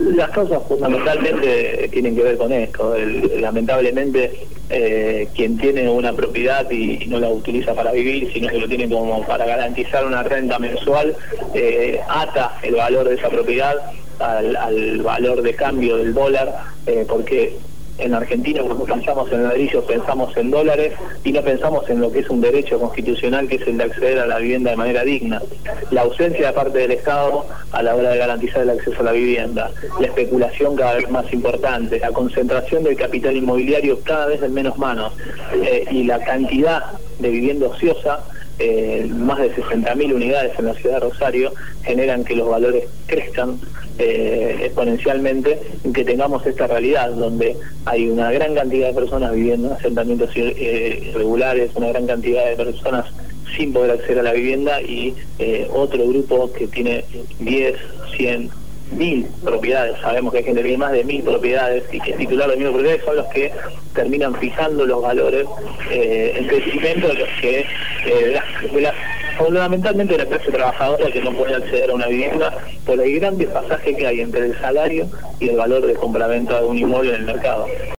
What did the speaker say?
Las causas fundamentalmente tienen que ver con esto. lamentablemente, eh, quien tiene una propiedad y, no la utiliza para vivir, sino que lo tiene como para garantizar una renta mensual, eh, ata el valor de esa propiedad al, valor de cambio del dólar, eh, porque en Argentina cuando pensamos en ladrillos pensamos en dólares y no pensamos en lo que es un derecho constitucional que es el de acceder a la vivienda de manera digna. La ausencia de parte del Estado a la hora de garantizar el acceso a la vivienda, la especulación cada vez más importante, la concentración del capital inmobiliario cada vez en menos manos. Eh, y la cantidad de vivienda ociosa eh, más de 60.000 unidades en la ciudad de Rosario generan que los valores crezcan eh, exponencialmente y que tengamos esta realidad donde hay una gran cantidad de personas viviendo en asentamientos eh, irregulares, una gran cantidad de personas sin poder acceder a la vivienda y eh, otro grupo que tiene 10, 100, mil propiedades, sabemos que hay gente que tiene más de mil propiedades y que es titular de mil propiedades son los que terminan fijando los valores, eh, el crecimiento de los que, eh, fundamentalmente de la clase trabajadora que no puede acceder a una vivienda por el gran desfasaje que hay entre el salario y el valor de compraventa de un inmueble en el mercado.